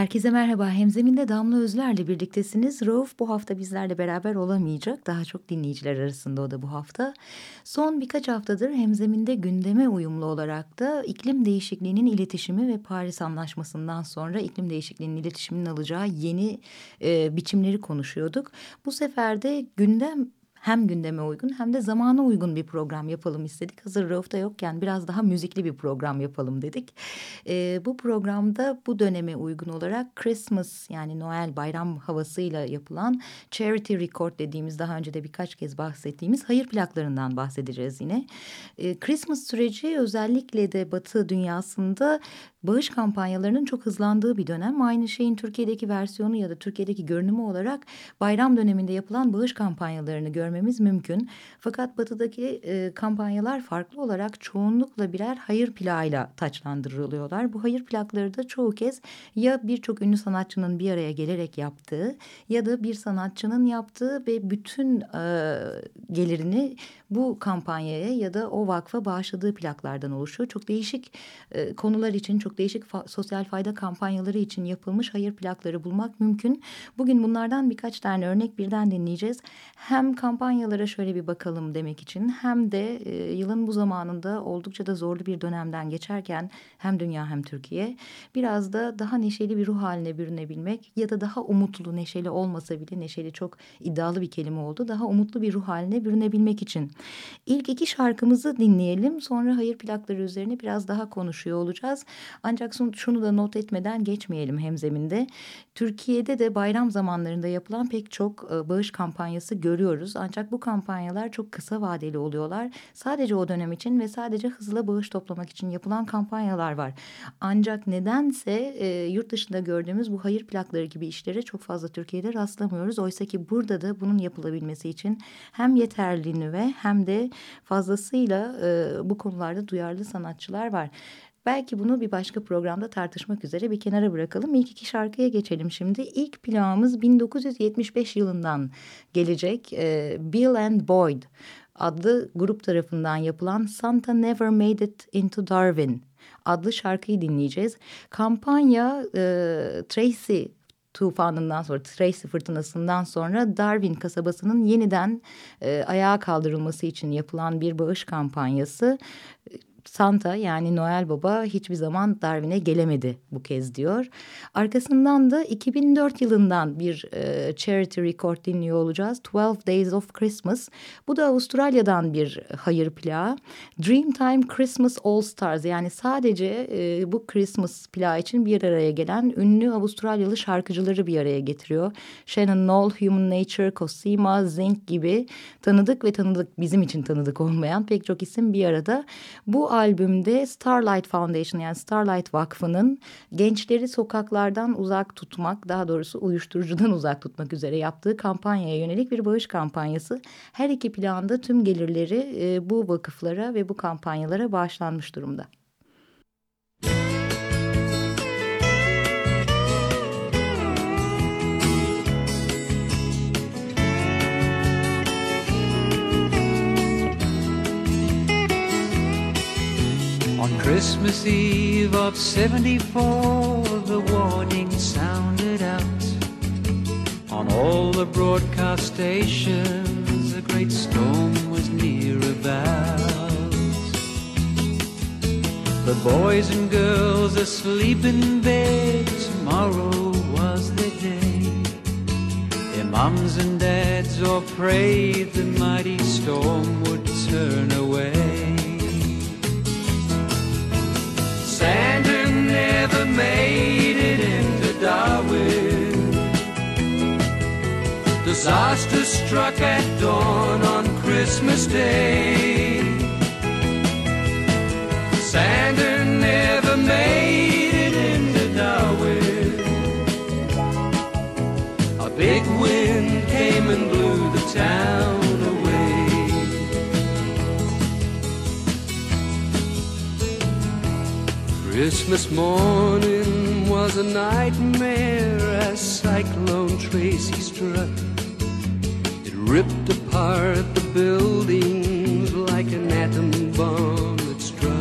Herkese merhaba. Hemzeminde Damla Özler'le birliktesiniz. Rauf bu hafta bizlerle beraber olamayacak. Daha çok dinleyiciler arasında o da bu hafta. Son birkaç haftadır Hemzeminde gündeme uyumlu olarak da iklim değişikliğinin iletişimi ve Paris Anlaşması'ndan sonra iklim değişikliğinin iletişiminin alacağı yeni e, biçimleri konuşuyorduk. Bu sefer de gündem hem gündeme uygun hem de zamana uygun bir program yapalım istedik. Hazır Rauf'ta yokken biraz daha müzikli bir program yapalım dedik. E, bu programda bu döneme uygun olarak Christmas yani Noel bayram havasıyla yapılan Charity Record dediğimiz daha önce de birkaç kez bahsettiğimiz hayır plaklarından bahsedeceğiz yine. E, Christmas süreci özellikle de Batı dünyasında bağış kampanyalarının çok hızlandığı bir dönem. Aynı şeyin Türkiye'deki versiyonu ya da Türkiye'deki görünümü olarak bayram döneminde yapılan bağış kampanyalarını görmemiz mümkün. Fakat batıdaki e, kampanyalar farklı olarak çoğunlukla birer hayır plağıyla taçlandırılıyorlar. Bu hayır plakları da çoğu kez ya birçok ünlü sanatçının bir araya gelerek yaptığı ya da bir sanatçının yaptığı ve bütün e, gelirini bu kampanyaya ya da o vakfa bağışladığı plaklardan oluşuyor. Çok değişik e, konular için, çok değişik fa sosyal fayda kampanyaları için yapılmış hayır plakları bulmak mümkün. Bugün bunlardan birkaç tane örnek birden dinleyeceğiz. Hem kampanyalara şöyle bir bakalım demek için hem de e, yılın bu zamanında oldukça da zorlu bir dönemden geçerken hem dünya hem Türkiye biraz da daha neşeli bir ruh haline bürünebilmek ya da daha umutlu, neşeli olmasa bile neşeli çok iddialı bir kelime oldu. Daha umutlu bir ruh haline bürünebilmek için İlk iki şarkımızı dinleyelim. Sonra hayır plakları üzerine biraz daha konuşuyor olacağız. Ancak şunu da not etmeden geçmeyelim hemzeminde. Türkiye'de de bayram zamanlarında yapılan pek çok e, bağış kampanyası görüyoruz. Ancak bu kampanyalar çok kısa vadeli oluyorlar. Sadece o dönem için ve sadece hızla bağış toplamak için yapılan kampanyalar var. Ancak nedense e, yurt dışında gördüğümüz bu hayır plakları gibi işlere çok fazla Türkiye'de rastlamıyoruz. Oysa ki burada da bunun yapılabilmesi için hem yeterliliğini ve hem de fazlasıyla e, bu konularda duyarlı sanatçılar var. Belki bunu bir başka programda tartışmak üzere bir kenara bırakalım. İlk iki şarkıya geçelim şimdi. İlk plağımız 1975 yılından gelecek. E, Bill and Boyd adlı grup tarafından yapılan Santa Never Made It Into Darwin adlı şarkıyı dinleyeceğiz. Kampanya e, Tracy tufanından sonra Tracy fırtınasından sonra Darwin kasabasının yeniden e, ayağa kaldırılması için yapılan bir bağış kampanyası. Santa yani Noel Baba hiçbir zaman Darwin'e gelemedi bu kez diyor. Arkasından da 2004 yılından bir e, charity record dinliyor olacağız. 12 Days of Christmas. Bu da Avustralya'dan bir hayır plağı. Dreamtime Christmas All Stars yani sadece e, bu Christmas plağı için bir araya gelen ünlü Avustralyalı şarkıcıları bir araya getiriyor. Shannon Knoll, Human Nature, Cosima, Zinc gibi tanıdık ve tanıdık bizim için tanıdık olmayan pek çok isim bir arada. Bu albümde Starlight Foundation yani Starlight Vakfı'nın gençleri sokaklardan uzak tutmak daha doğrusu uyuşturucudan uzak tutmak üzere yaptığı kampanyaya yönelik bir bağış kampanyası. Her iki planda tüm gelirleri e, bu vakıflara ve bu kampanyalara bağışlanmış durumda. On Christmas Eve of 74, the warning sounded out. On all the broadcast stations, a great storm was near about. The boys and girls asleep in bed, tomorrow was the day. Their mums and dads all prayed the mighty storm would turn away. Made it into Darwin. Disaster struck at dawn on Christmas Day. Santa never made it into Darwin. A big wind came and blew the town Christmas morning was a nightmare as Cyclone Tracy struck. It ripped apart the buildings like an atom bomb that struck.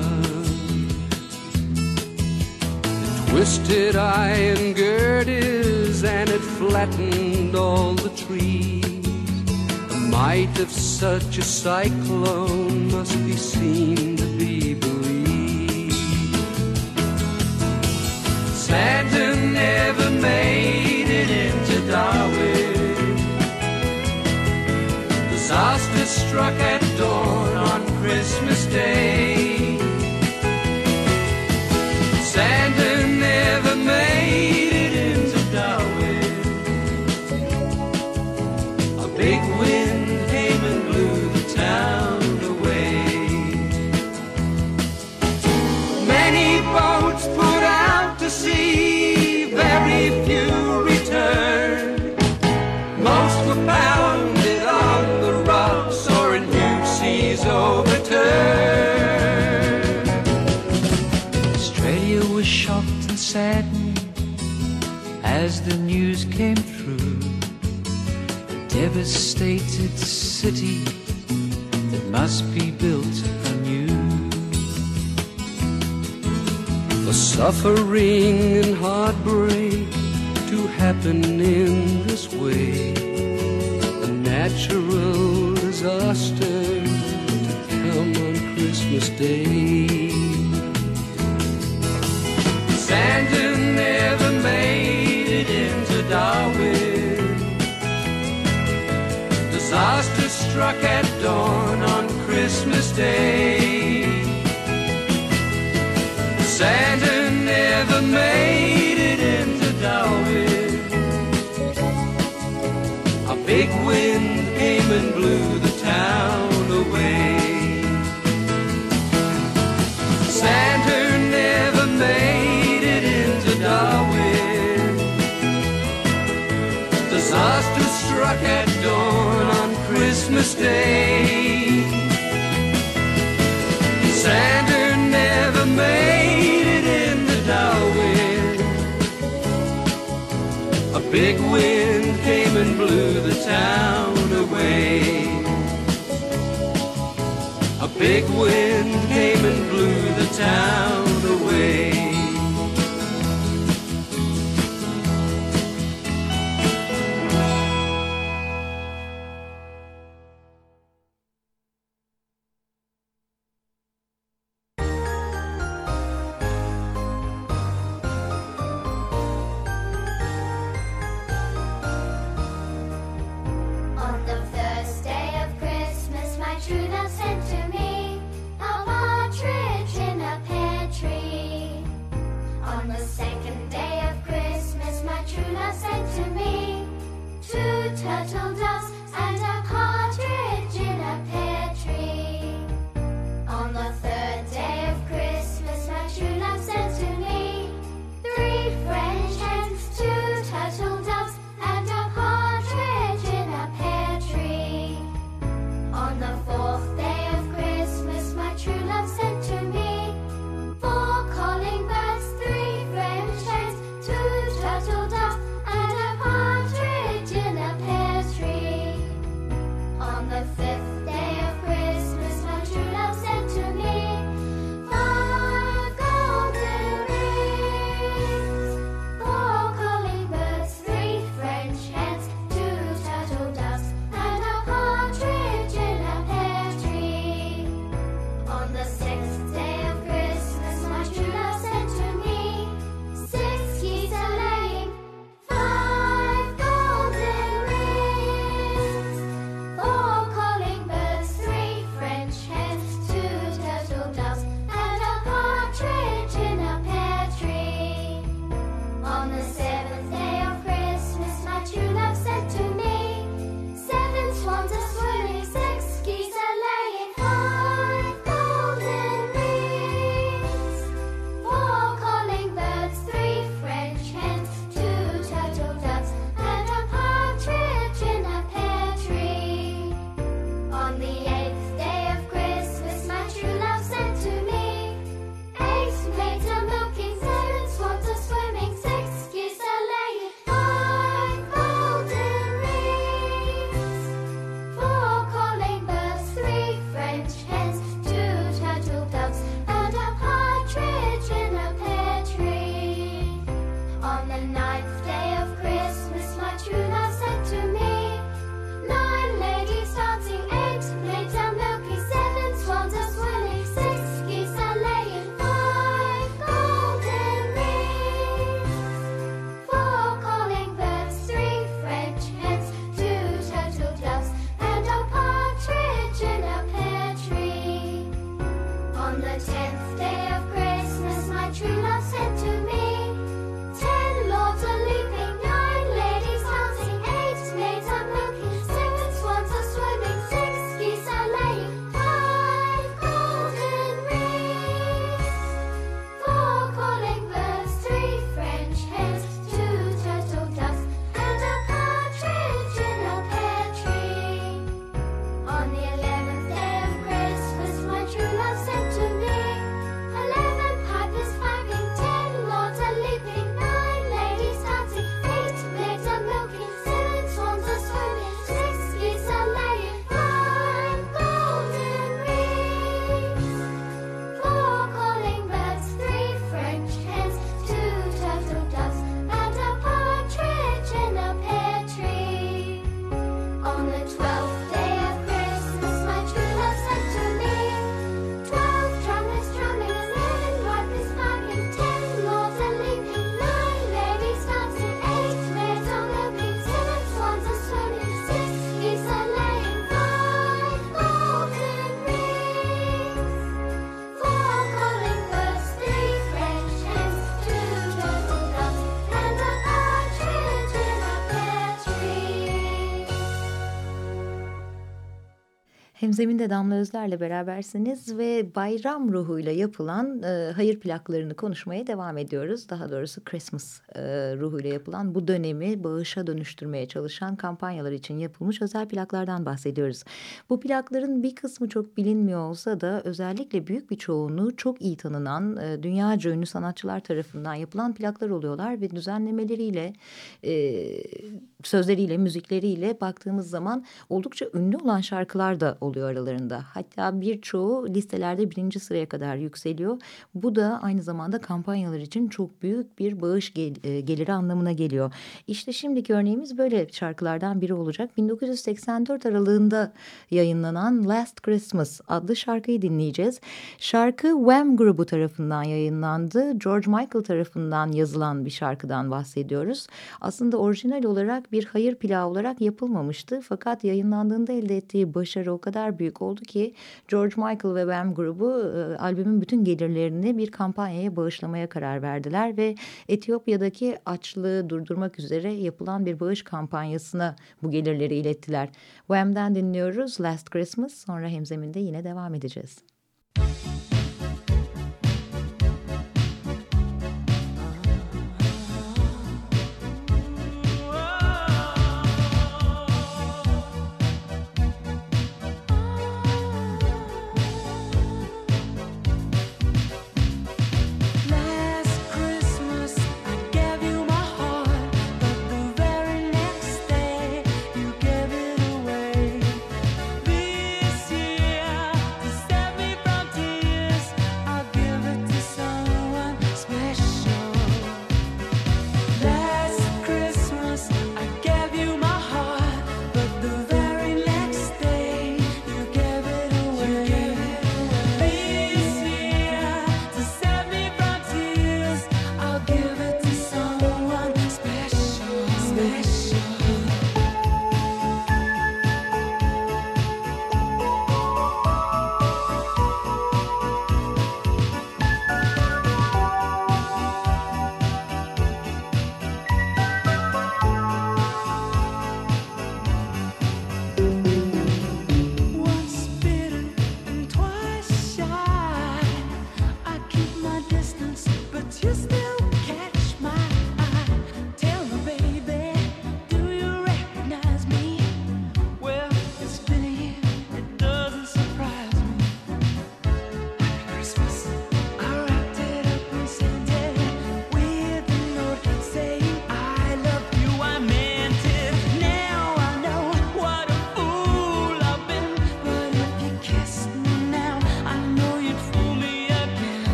It twisted iron girders and it flattened all the trees. The might of such a cyclone must be seen Santa never made it into Darwin. Disaster struck at dawn on Christmas Day. Santa never made city that must be built anew. For suffering and heartbreak to happen in this way, a natural disaster to come on Christmas Day. Santa never made Struck at dawn on Christmas Day. Santa never made it into Darwin. A big wind came and blew the town away. Santa never made it into Darwin. Disaster struck Christmas Day. Never made it into Darwin. A big wind came and blew the town away. A big wind came and blew Hemzeminde Damla Özler'le berabersiniz ve bayram ruhuyla yapılan e, hayır plaklarını konuşmaya devam ediyoruz. Daha doğrusu Christmas e, ruhuyla yapılan bu dönemi bağışa dönüştürmeye çalışan kampanyalar için yapılmış özel plaklardan bahsediyoruz. Bu plakların bir kısmı çok bilinmiyor olsa da özellikle büyük bir çoğunluğu çok iyi tanınan e, dünyaca ünlü sanatçılar tarafından yapılan plaklar oluyorlar ve düzenlemeleriyle e, sözleriyle müzikleriyle baktığımız zaman oldukça ünlü olan şarkılar da oluyor aralarında. Hatta birçoğu listelerde birinci sıraya kadar yükseliyor. Bu da aynı zamanda kampanyalar için çok büyük bir bağış gel e, geliri anlamına geliyor. İşte şimdiki örneğimiz böyle şarkılardan biri olacak. 1984 aralığında yayınlanan Last Christmas adlı şarkıyı dinleyeceğiz. Şarkı Wham grubu tarafından yayınlandı. George Michael tarafından yazılan bir şarkıdan bahsediyoruz. Aslında orijinal olarak bir hayır plağı olarak yapılmamıştı. Fakat yayınlandığında elde ettiği başarı o kadar kadar büyük oldu ki George Michael ve Wham grubu e, albümün bütün gelirlerini bir kampanyaya bağışlamaya karar verdiler ve Etiyopya'daki açlığı durdurmak üzere yapılan bir bağış kampanyasına bu gelirleri ilettiler. Wham'den dinliyoruz Last Christmas sonra hemzeminde yine devam edeceğiz. Müzik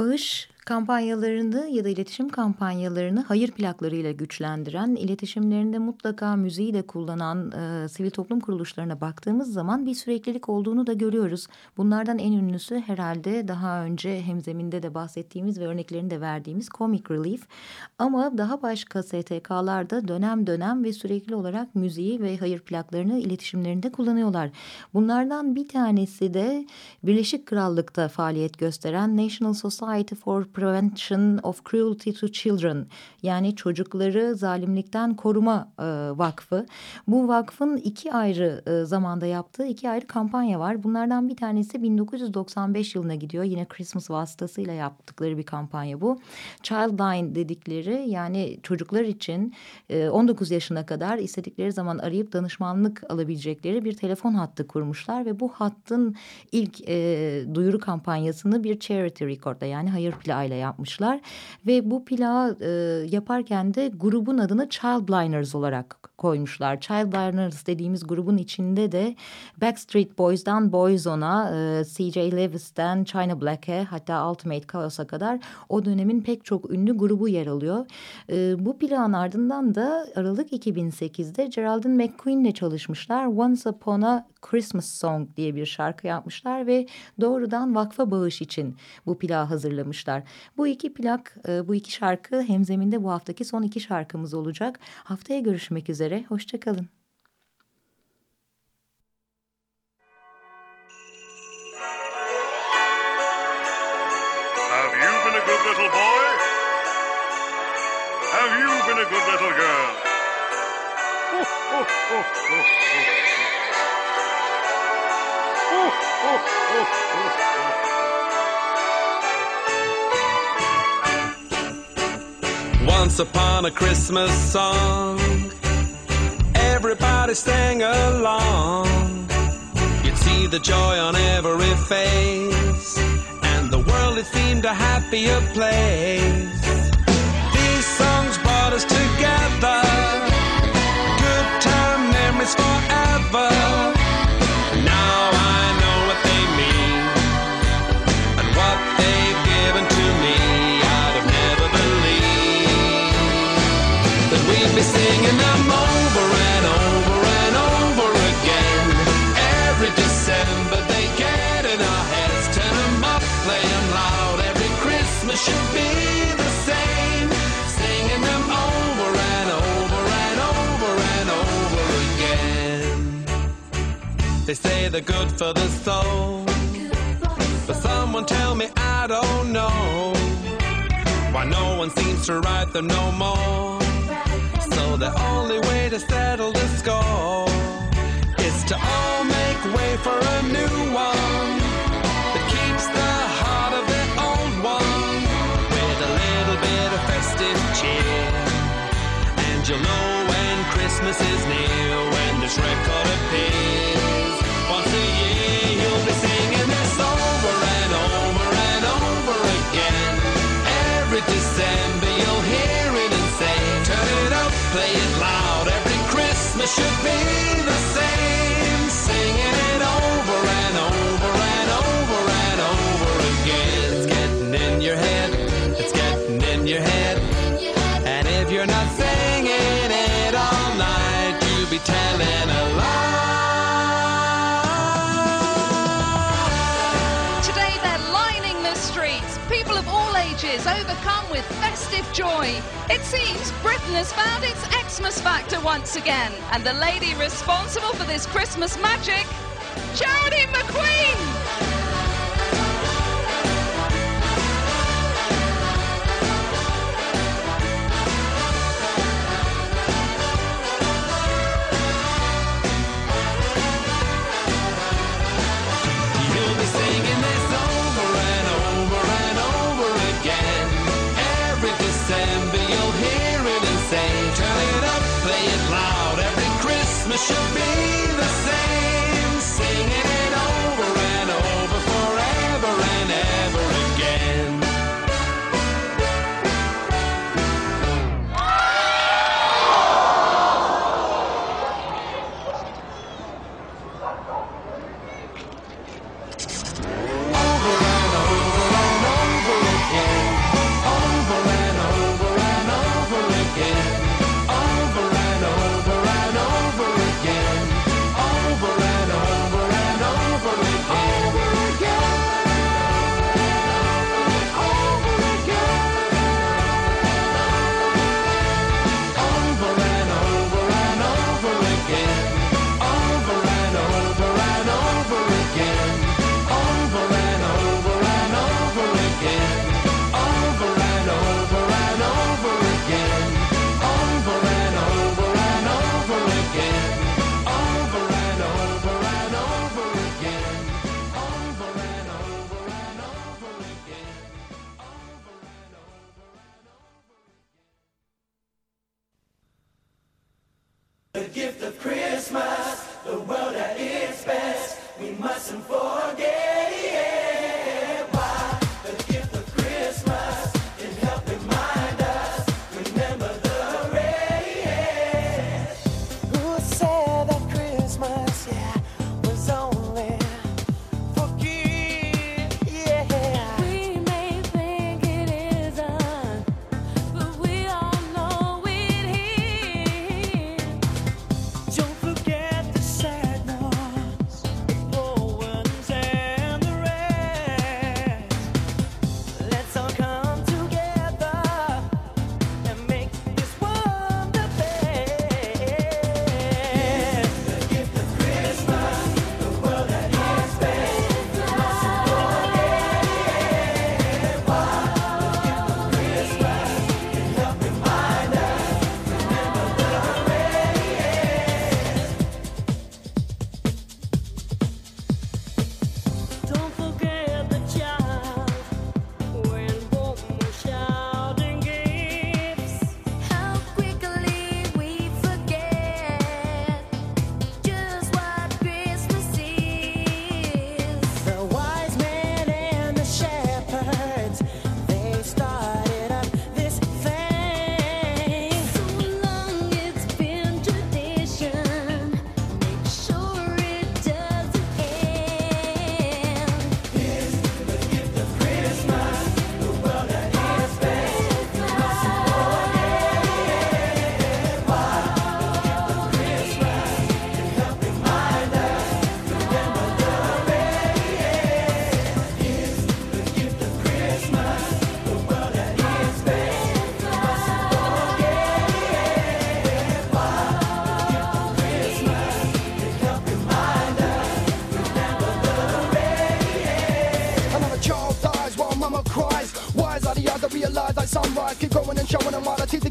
Bağış kampanyalarını ya da iletişim kampanyalarını hayır plaklarıyla güçlendiren, iletişimlerinde mutlaka müziği de kullanan e, sivil toplum kuruluşlarına baktığımız zaman bir süreklilik olduğunu da görüyoruz. Bunlardan en ünlüsü herhalde daha önce hemzeminde de bahsettiğimiz ve örneklerini de verdiğimiz Comic Relief. Ama daha başka STK'larda dönem dönem ve sürekli olarak müziği ve hayır plaklarını iletişimlerinde kullanıyorlar. Bunlardan bir tanesi de Birleşik Krallık'ta faaliyet gösteren National Society for Prevention of Cruelty to Children yani çocukları zalimlikten koruma e, vakfı. Bu vakfın iki ayrı e, zamanda yaptığı iki ayrı kampanya var. Bunlardan bir tanesi 1995 yılına gidiyor. Yine Christmas vasıtasıyla yaptıkları bir kampanya bu. Childline dedikleri yani çocuklar için e, 19 yaşına kadar istedikleri zaman arayıp danışmanlık alabilecekleri bir telefon hattı kurmuşlar ve bu hattın ilk e, duyuru kampanyasını bir charity record'da yani hayır plağı ile yapmışlar ve bu plağı e, yaparken de grubun adını Childliners olarak koymuşlar. Childliners dediğimiz grubun içinde de Backstreet Boys'dan Boyzone'a, e, CJ Lewis'ten China Black'e hatta Ultimate Chaos'a kadar o dönemin pek çok ünlü grubu yer alıyor. E, bu plağın ardından da Aralık 2008'de Geraldine McQueen'le çalışmışlar. Once Upon a Christmas Song diye bir şarkı yapmışlar ve doğrudan vakfa bağış için bu plağı hazırlamışlar. Bu iki plak, e, bu iki şarkı hemzeminde bu haftaki son iki şarkımız olacak. Haftaya görüşmek üzere, hoşçakalın. Have you been a good little boy? Have you been a good little girl? Ho, ho, ho, ho, ho. Once upon a Christmas song, everybody sang along. You'd see the joy on every face, and the world it seemed a happier place. These songs brought us together, good time memories forever. Singing them over and over and over again. Every December they get in our heads, turn 'em up, play 'em loud. Every Christmas should be the same, singing them over and over and over and over again. They say they're good for the soul. But someone tell me I don't know why no one seems to write them no more. The only way to settle the score is to all make way for a new one that keeps the heart of the old one with a little bit of festive cheer. And you'll know when Christmas is near when this record appears. Overcome with festive joy. It seems Britain has found its Xmas factor once again, and the lady responsible for this Christmas magic, Charity McQueen. Should be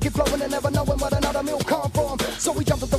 keep flowing and never knowing where another meal come from. So we jumped at the